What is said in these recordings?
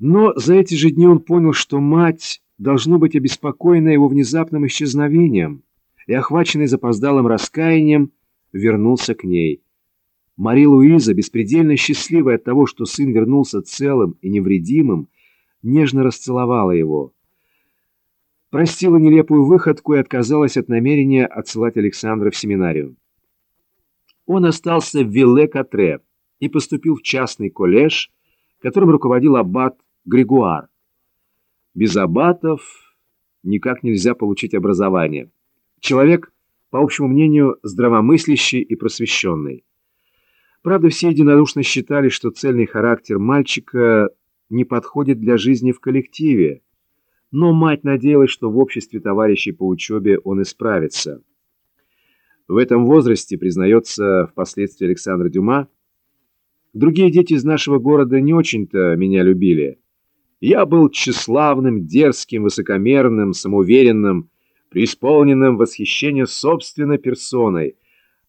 Но за эти же дни он понял, что мать должно быть обеспокоена его внезапным исчезновением, и, охваченный запоздалым раскаянием, вернулся к ней. Мари Луиза, беспредельно счастливая от того, что сын вернулся целым и невредимым, нежно расцеловала его. Простила нелепую выходку и отказалась от намерения отсылать Александра в семинарию. Он остался в Вилле-Катре и поступил в частный коллеж, которым руководил аббат Григуар. Без аббатов никак нельзя получить образование. Человек, по общему мнению, здравомыслящий и просвещенный. Правда, все единодушно считали, что цельный характер мальчика не подходит для жизни в коллективе, но мать надеялась, что в обществе товарищей по учебе он исправится. В этом возрасте, признается впоследствии Александр Дюма, другие дети из нашего города не очень-то меня любили. Я был тщеславным, дерзким, высокомерным, самоуверенным, преисполненным восхищения собственной персоной,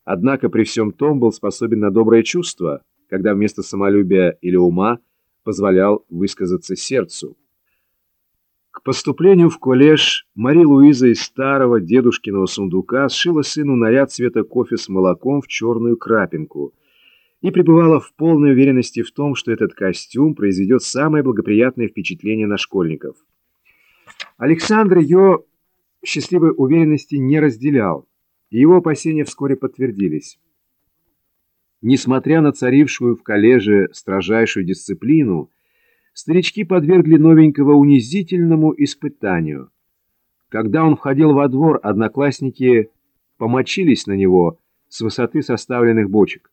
однако при всем том был способен на доброе чувство, когда вместо самолюбия или ума позволял высказаться сердцу. К поступлению в коллеж Мари Луиза из старого дедушкиного сундука сшила сыну наряд цвета кофе с молоком в черную крапинку и пребывала в полной уверенности в том, что этот костюм произведет самое благоприятное впечатление на школьников. Александр ее счастливой уверенности не разделял, и его опасения вскоре подтвердились. Несмотря на царившую в коллеже строжайшую дисциплину, старички подвергли новенького унизительному испытанию. Когда он входил во двор, одноклассники помочились на него с высоты составленных бочек.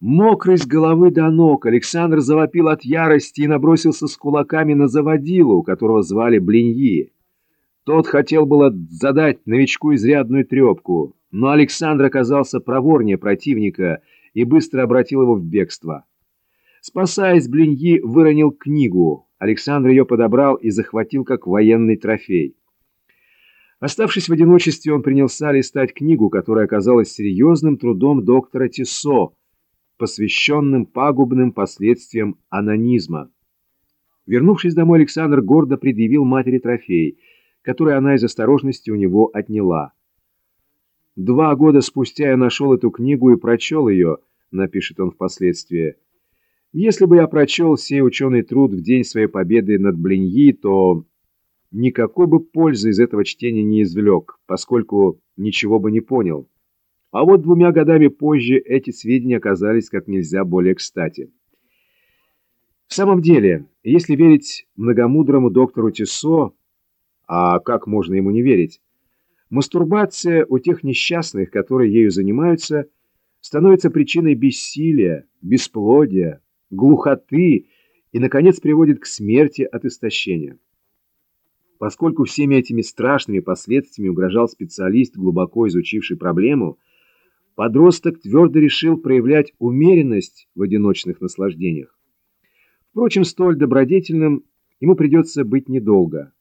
Мокрый с головы до ног, Александр завопил от ярости и набросился с кулаками на заводилу, которого звали Блиньи. Тот хотел было задать новичку изрядную трепку, но Александр оказался проворнее противника и быстро обратил его в бегство. Спасаясь, Блиньи выронил книгу. Александр ее подобрал и захватил как военный трофей. Оставшись в одиночестве, он принялся листать книгу, которая оказалась серьезным трудом доктора Тиссо, посвященным пагубным последствиям анонизма. Вернувшись домой, Александр гордо предъявил матери трофей – который она из осторожности у него отняла. «Два года спустя я нашел эту книгу и прочел ее», — напишет он впоследствии. «Если бы я прочел сей ученый труд в день своей победы над Блиньи, то никакой бы пользы из этого чтения не извлек, поскольку ничего бы не понял. А вот двумя годами позже эти сведения оказались как нельзя более кстати». В самом деле, если верить многомудрому доктору Тиссо, а как можно ему не верить? Мастурбация у тех несчастных, которые ею занимаются, становится причиной бессилия, бесплодия, глухоты и, наконец, приводит к смерти от истощения. Поскольку всеми этими страшными последствиями угрожал специалист, глубоко изучивший проблему, подросток твердо решил проявлять умеренность в одиночных наслаждениях. Впрочем, столь добродетельным ему придется быть недолго –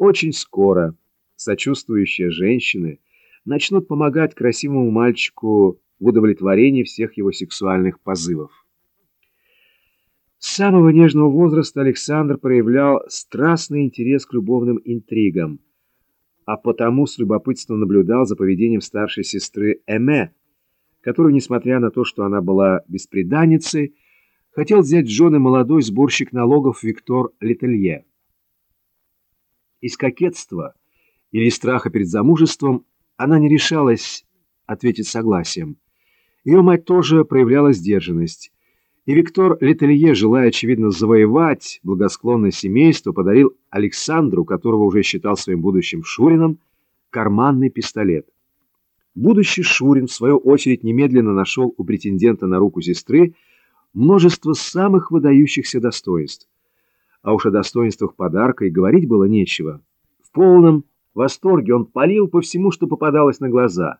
очень скоро сочувствующие женщины начнут помогать красивому мальчику в удовлетворении всех его сексуальных позывов. С самого нежного возраста Александр проявлял страстный интерес к любовным интригам, а потому с любопытством наблюдал за поведением старшей сестры Эме, которую, несмотря на то, что она была бесприданницей, хотел взять жены молодой сборщик налогов Виктор Летелье. Из кокетства или страха перед замужеством она не решалась ответить согласием. Ее мать тоже проявляла сдержанность. И Виктор Летелье, желая, очевидно, завоевать благосклонное семейство, подарил Александру, которого уже считал своим будущим Шурином, карманный пистолет. Будущий Шурин, в свою очередь, немедленно нашел у претендента на руку сестры множество самых выдающихся достоинств а уж о достоинствах подарка и говорить было нечего. В полном восторге он палил по всему, что попадалось на глаза.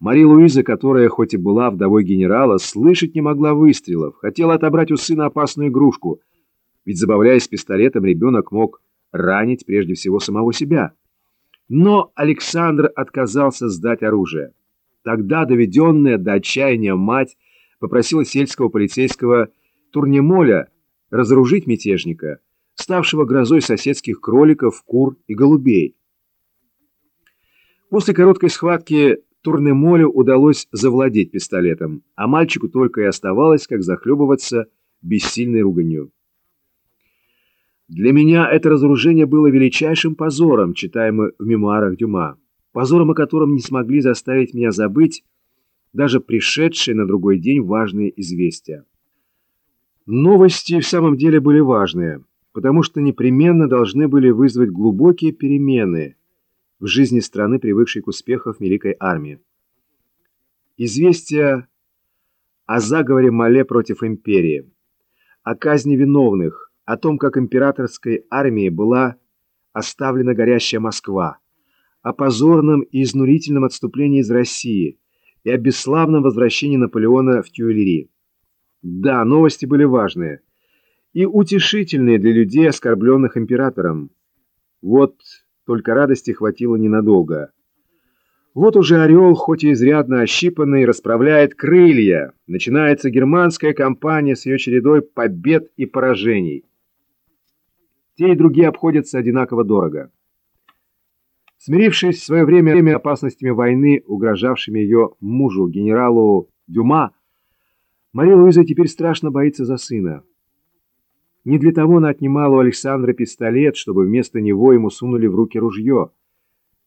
Мари Луиза, которая хоть и была вдовой генерала, слышать не могла выстрелов, хотела отобрать у сына опасную игрушку, ведь, забавляясь пистолетом, ребенок мог ранить прежде всего самого себя. Но Александр отказался сдать оружие. Тогда доведенная до отчаяния мать попросила сельского полицейского Турнемоля разоружить мятежника, ставшего грозой соседских кроликов, кур и голубей. После короткой схватки Турнемолю удалось завладеть пистолетом, а мальчику только и оставалось, как захлебываться бессильной руганью. Для меня это разоружение было величайшим позором, читаемым в мемуарах Дюма, позором, о котором не смогли заставить меня забыть даже пришедшие на другой день важные известия. Новости в самом деле были важные, потому что непременно должны были вызвать глубокие перемены в жизни страны, привыкшей к успехам Великой Армии. Известия о заговоре Мале против империи, о казни виновных, о том, как императорской армии была оставлена горящая Москва, о позорном и изнурительном отступлении из России и о бесславном возвращении Наполеона в Тюильри. Да, новости были важные и утешительные для людей, оскорбленных императором. Вот только радости хватило ненадолго. Вот уже орел, хоть и изрядно ощипанный, расправляет крылья. Начинается германская кампания с ее чередой побед и поражений. Те и другие обходятся одинаково дорого. Смирившись в свое время опасностями войны, угрожавшими ее мужу, генералу Дюма, Мария Луиза теперь страшно боится за сына. Не для того она отнимала у Александра пистолет, чтобы вместо него ему сунули в руки ружье.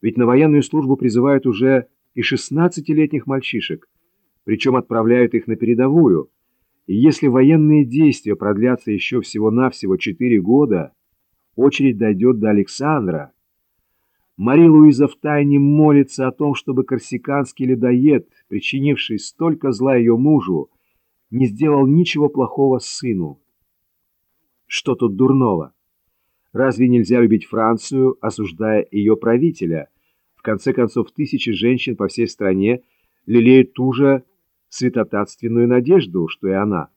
Ведь на военную службу призывают уже и 16-летних мальчишек, причем отправляют их на передовую. И если военные действия продлятся еще всего-навсего 4 года, очередь дойдет до Александра. Мари Луиза втайне молится о том, чтобы корсиканский ледоед, причинивший столько зла ее мужу, не сделал ничего плохого сыну. Что тут дурного? Разве нельзя любить Францию, осуждая ее правителя? В конце концов, тысячи женщин по всей стране лелеют ту же святотатственную надежду, что и она –